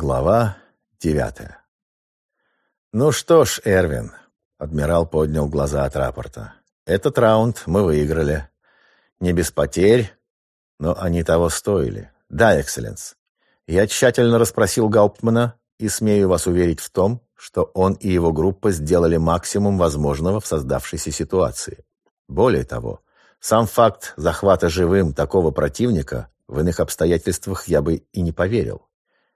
Глава девятая. «Ну что ж, Эрвин», — адмирал поднял глаза от рапорта, — «этот раунд мы выиграли. Не без потерь, но они того стоили. Да, экселленс. Я тщательно расспросил Гауптмана и смею вас уверить в том, что он и его группа сделали максимум возможного в создавшейся ситуации. Более того, сам факт захвата живым такого противника в иных обстоятельствах я бы и не поверил.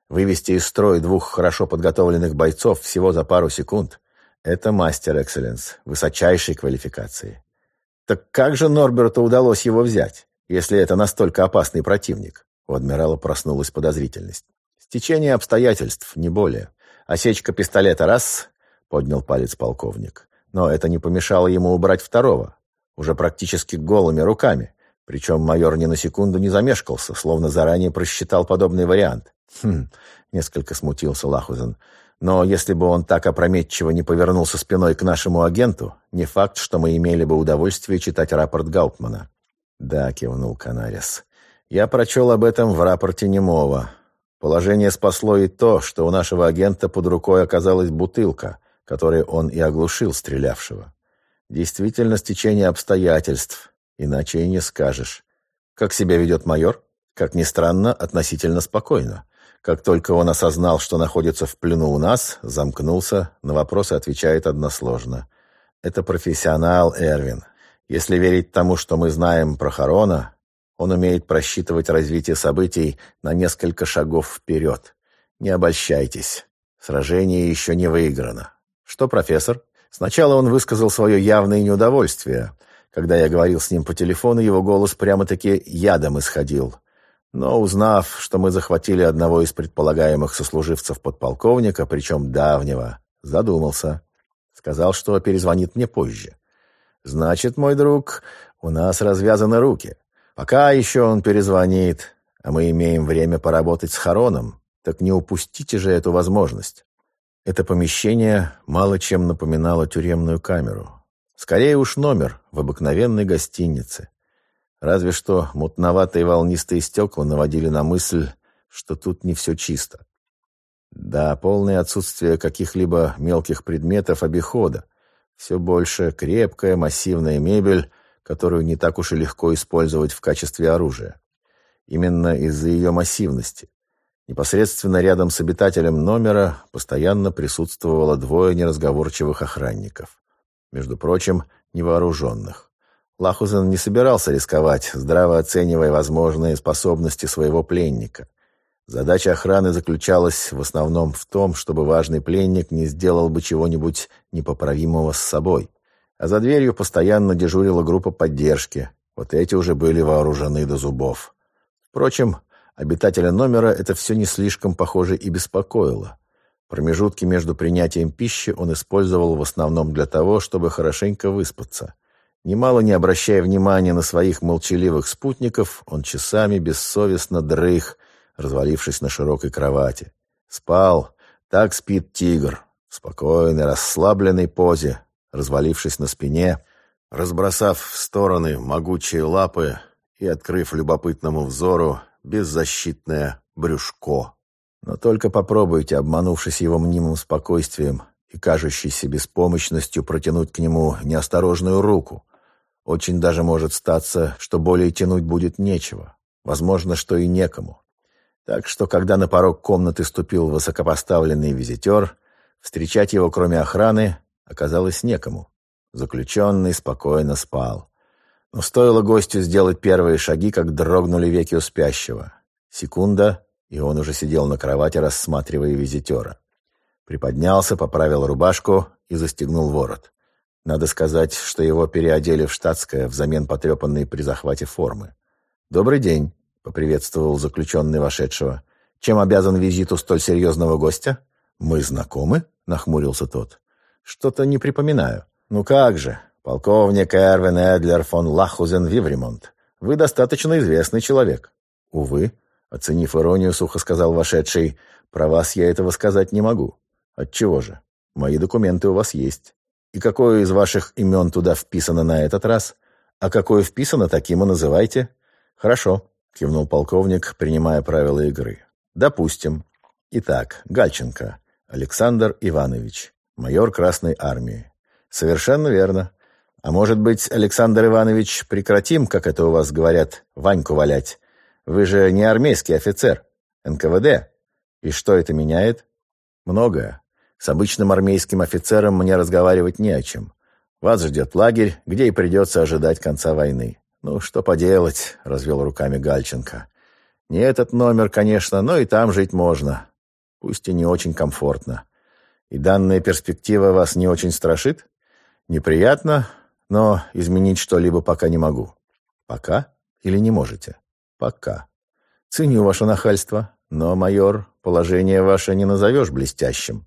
Вывести из строя двух хорошо подготовленных бойцов всего за пару секунд – это мастер экселленс, высочайшей квалификации. Так как же Норберту удалось его взять, если это настолько опасный противник? У адмирала проснулась подозрительность. Стечение обстоятельств, не более. Осечка пистолета раз, поднял палец полковник. Но это не помешало ему убрать второго, уже практически голыми руками. Причем майор ни на секунду не замешкался, словно заранее просчитал подобный вариант. «Хм...» — несколько смутился Лахузен. «Но если бы он так опрометчиво не повернулся спиной к нашему агенту, не факт, что мы имели бы удовольствие читать рапорт Гауптмана». «Да», — кивнул Канарис. «Я прочел об этом в рапорте Немова. Положение спасло и то, что у нашего агента под рукой оказалась бутылка, которой он и оглушил стрелявшего. Действительно, стечение обстоятельств, иначе и не скажешь. Как себя ведет майор? Как ни странно, относительно спокойно. Как только он осознал, что находится в плену у нас, замкнулся, на вопросы отвечает односложно. Это профессионал Эрвин. Если верить тому, что мы знаем про Харона, он умеет просчитывать развитие событий на несколько шагов вперед. Не обольщайтесь. Сражение еще не выиграно. Что, профессор? Сначала он высказал свое явное неудовольствие. Когда я говорил с ним по телефону, его голос прямо-таки ядом исходил. Но узнав, что мы захватили одного из предполагаемых сослуживцев подполковника, причем давнего, задумался. Сказал, что перезвонит мне позже. «Значит, мой друг, у нас развязаны руки. Пока еще он перезвонит, а мы имеем время поработать с Хароном, так не упустите же эту возможность». Это помещение мало чем напоминало тюремную камеру. Скорее уж номер в обыкновенной гостинице. Разве что мутноватые волнистые стекла наводили на мысль, что тут не все чисто. Да, полное отсутствие каких-либо мелких предметов обихода. Все больше крепкая массивная мебель, которую не так уж и легко использовать в качестве оружия. Именно из-за ее массивности. Непосредственно рядом с обитателем номера постоянно присутствовало двое неразговорчивых охранников. Между прочим, невооруженных. Лахузен не собирался рисковать, здраво оценивая возможные способности своего пленника. Задача охраны заключалась в основном в том, чтобы важный пленник не сделал бы чего-нибудь непоправимого с собой. А за дверью постоянно дежурила группа поддержки. Вот эти уже были вооружены до зубов. Впрочем, обитателя номера это все не слишком, похоже, и беспокоило. Промежутки между принятием пищи он использовал в основном для того, чтобы хорошенько выспаться. Немало не обращая внимания на своих молчаливых спутников, он часами бессовестно дрых, развалившись на широкой кровати. Спал, так спит тигр, в спокойной, расслабленной позе, развалившись на спине, разбросав в стороны могучие лапы и открыв любопытному взору беззащитное брюшко. Но только попробуйте, обманувшись его мнимым спокойствием и кажущейся беспомощностью, протянуть к нему неосторожную руку — очень даже может статься, что более тянуть будет нечего. Возможно, что и некому. Так что, когда на порог комнаты ступил высокопоставленный визитер, встречать его, кроме охраны, оказалось некому. Заключенный спокойно спал. Но стоило гостю сделать первые шаги, как дрогнули веки у спящего. Секунда, и он уже сидел на кровати, рассматривая визитера. Приподнялся, поправил рубашку и застегнул ворот. Надо сказать, что его переодели в штатское взамен потрепанной при захвате формы. «Добрый день», — поприветствовал заключенный вошедшего. «Чем обязан визиту столь серьезного гостя?» «Мы знакомы?» — нахмурился тот. «Что-то не припоминаю». «Ну как же, полковник Эрвин Эдлер фон Лахузен Вивремонт. Вы достаточно известный человек». «Увы», — оценив иронию, сухо сказал вошедший, «про вас я этого сказать не могу». «Отчего же? Мои документы у вас есть». И какое из ваших имен туда вписано на этот раз? А какое вписано, таким и называйте. Хорошо, кивнул полковник, принимая правила игры. Допустим. Итак, Гальченко. Александр Иванович. Майор Красной Армии. Совершенно верно. А может быть, Александр Иванович, прекратим, как это у вас говорят, Ваньку валять? Вы же не армейский офицер. НКВД. И что это меняет? Многое. С обычным армейским офицером мне разговаривать не о чем. Вас ждет лагерь, где и придется ожидать конца войны. Ну, что поделать, развел руками Гальченко. Не этот номер, конечно, но и там жить можно. Пусть и не очень комфортно. И данная перспектива вас не очень страшит? Неприятно, но изменить что-либо пока не могу. Пока? Или не можете? Пока. Ценю ваше нахальство, но, майор, положение ваше не назовешь блестящим.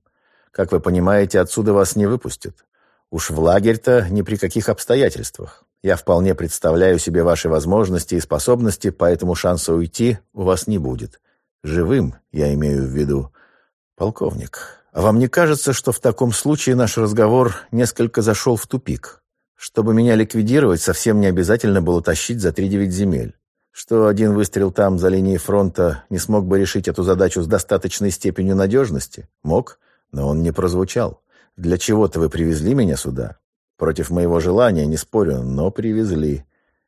Как вы понимаете, отсюда вас не выпустят. Уж в лагерь-то ни при каких обстоятельствах. Я вполне представляю себе ваши возможности и способности, поэтому шанса уйти у вас не будет. Живым, я имею в виду. Полковник, а вам не кажется, что в таком случае наш разговор несколько зашел в тупик? Чтобы меня ликвидировать, совсем не обязательно было тащить за три-девять земель. Что один выстрел там, за линией фронта, не смог бы решить эту задачу с достаточной степенью надежности? Мог, но он не прозвучал. Для чего-то вы привезли меня сюда. Против моего желания, не спорю, но привезли.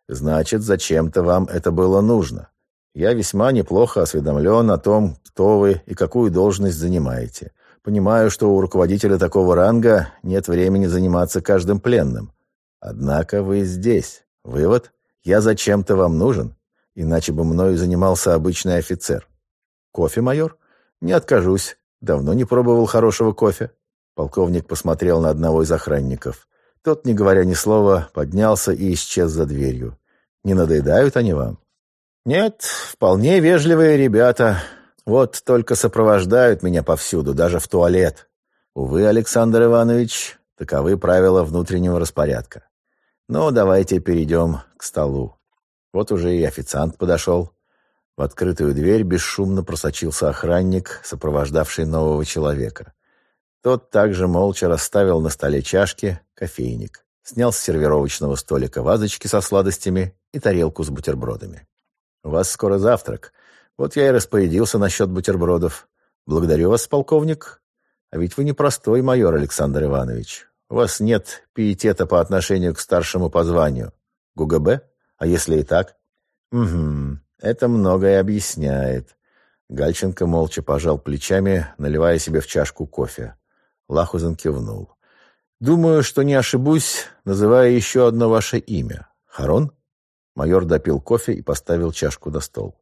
Значит, зачем-то вам это было нужно. Я весьма неплохо осведомлен о том, кто вы и какую должность занимаете. Понимаю, что у руководителя такого ранга нет времени заниматься каждым пленным. Однако вы здесь. Вывод? Я зачем-то вам нужен, иначе бы мною занимался обычный офицер. Кофе, майор? Не откажусь. Давно не пробовал хорошего кофе. Полковник посмотрел на одного из охранников. Тот, не говоря ни слова, поднялся и исчез за дверью. Не надоедают они вам? Нет, вполне вежливые ребята. Вот только сопровождают меня повсюду, даже в туалет. Увы, Александр Иванович, таковы правила внутреннего распорядка. Ну, давайте перейдем к столу. Вот уже и официант подошел. В открытую дверь бесшумно просочился охранник, сопровождавший нового человека. Тот также молча расставил на столе чашки, кофейник, снял с сервировочного столика вазочки со сладостями и тарелку с бутербродами. «У вас скоро завтрак. Вот я и распорядился насчет бутербродов. Благодарю вас, полковник. А ведь вы не простой майор, Александр Иванович. У вас нет пиетета по отношению к старшему по званию. ГУГБ? А если и так? Угу, это многое объясняет. Гальченко молча пожал плечами, наливая себе в чашку кофе. Лахузен кивнул. «Думаю, что не ошибусь, называя еще одно ваше имя. Харон?» Майор допил кофе и поставил чашку на стол.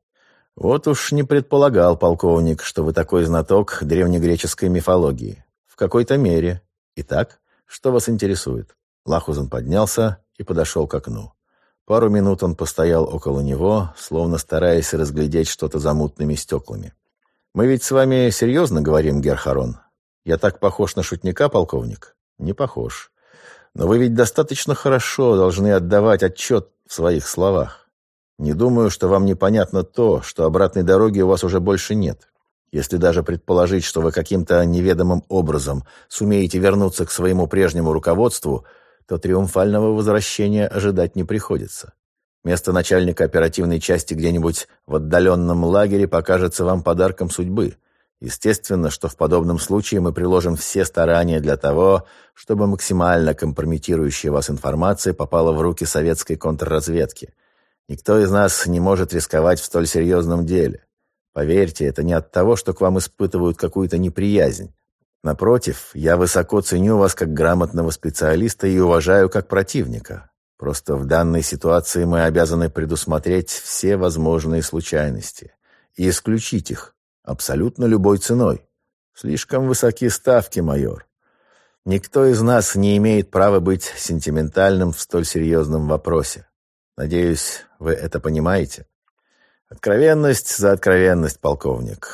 «Вот уж не предполагал, полковник, что вы такой знаток древнегреческой мифологии. В какой-то мере. Итак, что вас интересует?» Лахузен поднялся и подошел к окну. Пару минут он постоял около него, словно стараясь разглядеть что-то за мутными стеклами. «Мы ведь с вами серьезно говорим, Герхарон? Я так похож на шутника, полковник?» «Не похож. Но вы ведь достаточно хорошо должны отдавать отчет в своих словах. Не думаю, что вам непонятно то, что обратной дороги у вас уже больше нет. Если даже предположить, что вы каким-то неведомым образом сумеете вернуться к своему прежнему руководству, то триумфального возвращения ожидать не приходится. Место начальника оперативной части где-нибудь в отдаленном лагере покажется вам подарком судьбы. Естественно, что в подобном случае мы приложим все старания для того, чтобы максимально компрометирующая вас информация попала в руки советской контрразведки. Никто из нас не может рисковать в столь серьезном деле. Поверьте, это не от того, что к вам испытывают какую-то неприязнь. Напротив, я высоко ценю вас как грамотного специалиста и уважаю как противника. Просто в данной ситуации мы обязаны предусмотреть все возможные случайности и исключить их абсолютно любой ценой. Слишком высоки ставки, майор. Никто из нас не имеет права быть сентиментальным в столь серьезном вопросе. Надеюсь, вы это понимаете. Откровенность за откровенность, полковник.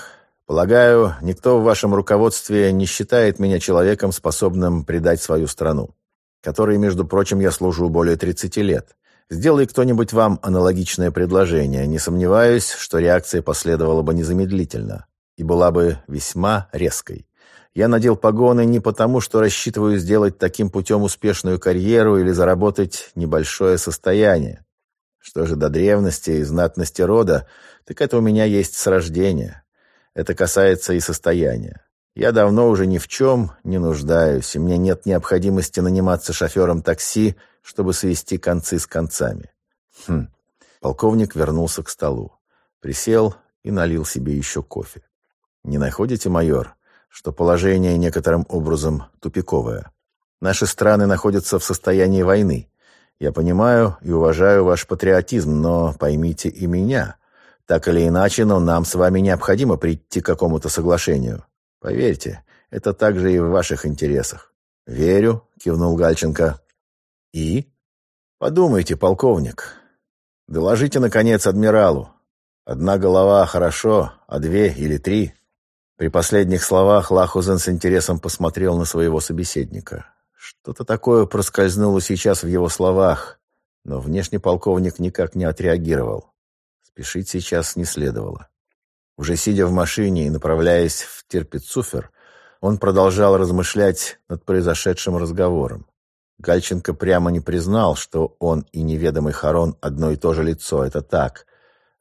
Полагаю, никто в вашем руководстве не считает меня человеком, способным предать свою страну, которой, между прочим, я служу более 30 лет. Сделай кто-нибудь вам аналогичное предложение, не сомневаюсь, что реакция последовала бы незамедлительно и была бы весьма резкой. Я надел погоны не потому, что рассчитываю сделать таким путем успешную карьеру или заработать небольшое состояние. Что же до древности и знатности рода, так это у меня есть с рождения. Это касается и состояния. Я давно уже ни в чем не нуждаюсь, и мне нет необходимости наниматься шофером такси, чтобы свести концы с концами. Хм. Полковник вернулся к столу, присел и налил себе еще кофе. Не находите, майор, что положение некоторым образом тупиковое? Наши страны находятся в состоянии войны. Я понимаю и уважаю ваш патриотизм, но поймите и меня. Так или иначе, но нам с вами необходимо прийти к какому-то соглашению. Поверьте, это также и в ваших интересах. Верю, кивнул Гальченко. И? Подумайте, полковник. Доложите, наконец, адмиралу. Одна голова хорошо, а две или три. При последних словах Лахузен с интересом посмотрел на своего собеседника. Что-то такое проскользнуло сейчас в его словах, но внешне полковник никак не отреагировал. Спешить сейчас не следовало. Уже сидя в машине и направляясь в Терпицуфер, он продолжал размышлять над произошедшим разговором. Гальченко прямо не признал, что он и неведомый Харон одно и то же лицо, это так,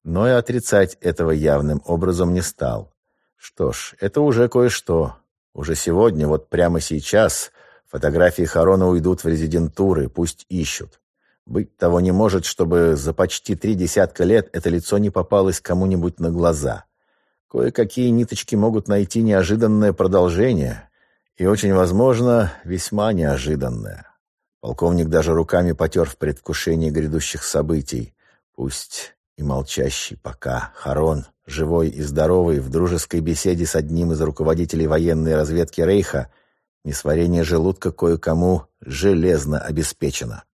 но и отрицать этого явным образом не стал. Что ж, это уже кое-что. Уже сегодня, вот прямо сейчас, фотографии Харона уйдут в резидентуры, пусть ищут. Быть того не может, чтобы за почти три десятка лет это лицо не попалось кому-нибудь на глаза. Кое-какие ниточки могут найти неожиданное продолжение, и очень возможно, весьма неожиданное. Полковник даже руками потер в предвкушении грядущих событий. Пусть и молчащий пока Харон, живой и здоровый, в дружеской беседе с одним из руководителей военной разведки Рейха, несварение желудка кое-кому железно обеспечено.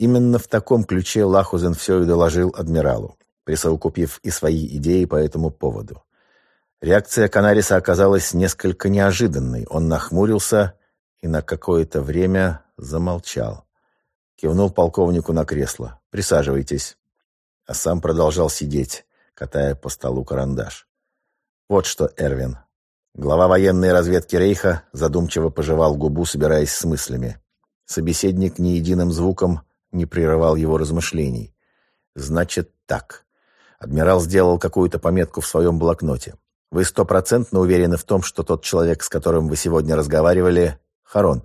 Именно в таком ключе Лахузен все и доложил адмиралу, присовокупив и свои идеи по этому поводу. Реакция Канариса оказалась несколько неожиданной. Он нахмурился и на какое-то время замолчал. Кивнул полковнику на кресло. «Присаживайтесь». А сам продолжал сидеть, катая по столу карандаш. «Вот что, Эрвин». Глава военной разведки Рейха задумчиво пожевал губу, собираясь с мыслями. Собеседник ни единым звуком не прерывал его размышлений. «Значит так». Адмирал сделал какую-то пометку в своем блокноте. Вы стопроцентно уверены в том, что тот человек, с которым вы сегодня разговаривали, Харон?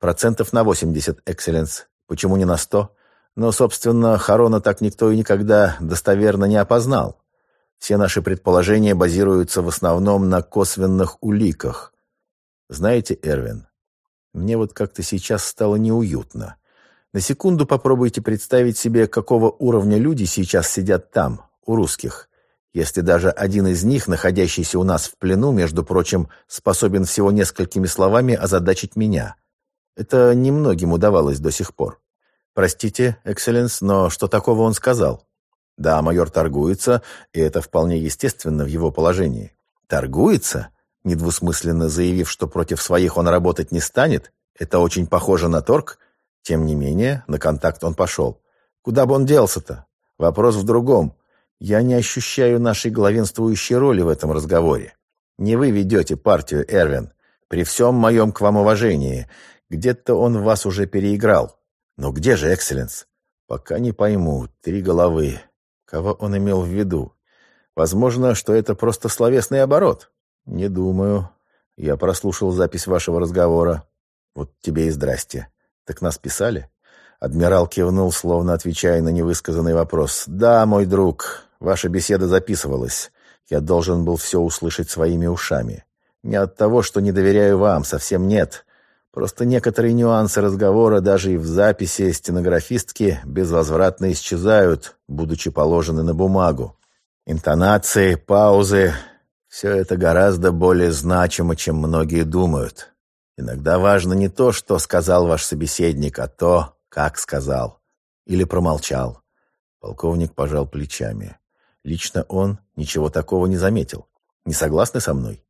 Процентов на 80, экселленс. Почему не на 100? Но, собственно, Харона так никто и никогда достоверно не опознал. Все наши предположения базируются в основном на косвенных уликах. Знаете, Эрвин, мне вот как-то сейчас стало неуютно. На секунду попробуйте представить себе, какого уровня люди сейчас сидят там, у русских если даже один из них, находящийся у нас в плену, между прочим, способен всего несколькими словами озадачить меня. Это немногим удавалось до сих пор. Простите, экселленс, но что такого он сказал? Да, майор торгуется, и это вполне естественно в его положении. Торгуется? Недвусмысленно заявив, что против своих он работать не станет, это очень похоже на торг. Тем не менее, на контакт он пошел. Куда бы он делся-то? Вопрос в другом. Я не ощущаю нашей главенствующей роли в этом разговоре. Не вы ведете партию, Эрвин. При всем моем к вам уважении. Где-то он вас уже переиграл. Но где же Экселленс? Пока не пойму. Три головы. Кого он имел в виду? Возможно, что это просто словесный оборот. Не думаю. Я прослушал запись вашего разговора. Вот тебе и здрасте. Так нас писали? Адмирал кивнул, словно отвечая на невысказанный вопрос. «Да, мой друг, ваша беседа записывалась. Я должен был все услышать своими ушами. Не от того, что не доверяю вам, совсем нет. Просто некоторые нюансы разговора даже и в записи стенографистки безвозвратно исчезают, будучи положены на бумагу. Интонации, паузы — все это гораздо более значимо, чем многие думают. Иногда важно не то, что сказал ваш собеседник, а то, как сказал? Или промолчал? Полковник пожал плечами. Лично он ничего такого не заметил. Не согласны со мной?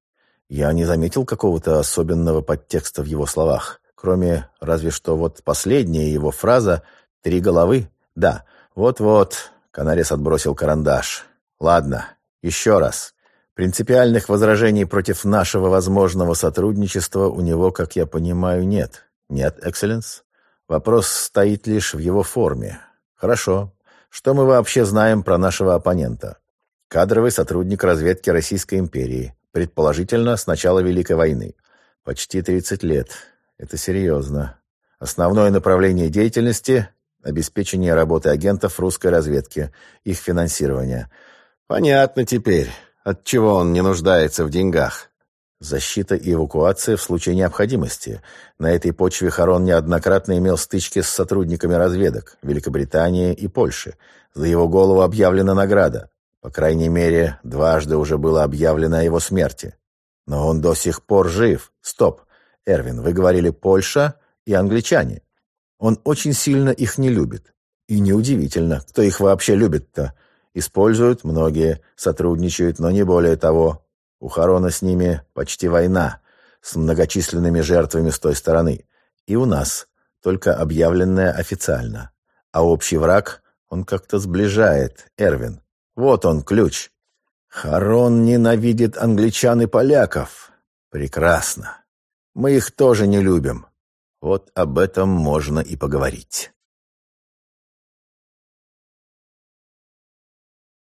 Я не заметил какого-то особенного подтекста в его словах, кроме разве что вот последняя его фраза «три головы». Да, вот-вот, Канарис отбросил карандаш. Ладно, еще раз. Принципиальных возражений против нашего возможного сотрудничества у него, как я понимаю, нет. Нет, экселленс? Вопрос стоит лишь в его форме. Хорошо. Что мы вообще знаем про нашего оппонента? Кадровый сотрудник разведки Российской империи. Предположительно, с начала Великой войны. Почти 30 лет. Это серьезно. Основное направление деятельности – обеспечение работы агентов русской разведки, их финансирование. Понятно теперь, от чего он не нуждается в деньгах. Защита и эвакуация в случае необходимости. На этой почве Харон неоднократно имел стычки с сотрудниками разведок Великобритании и Польши. За его голову объявлена награда. По крайней мере, дважды уже было объявлено о его смерти. Но он до сих пор жив. Стоп. Эрвин, вы говорили Польша и англичане. Он очень сильно их не любит. И неудивительно, кто их вообще любит-то. Используют многие, сотрудничают, но не более того. У Харона с ними почти война, с многочисленными жертвами с той стороны. И у нас, только объявленная официально. А общий враг он как-то сближает, Эрвин. Вот он, ключ. Харон ненавидит англичан и поляков. Прекрасно. Мы их тоже не любим. Вот об этом можно и поговорить.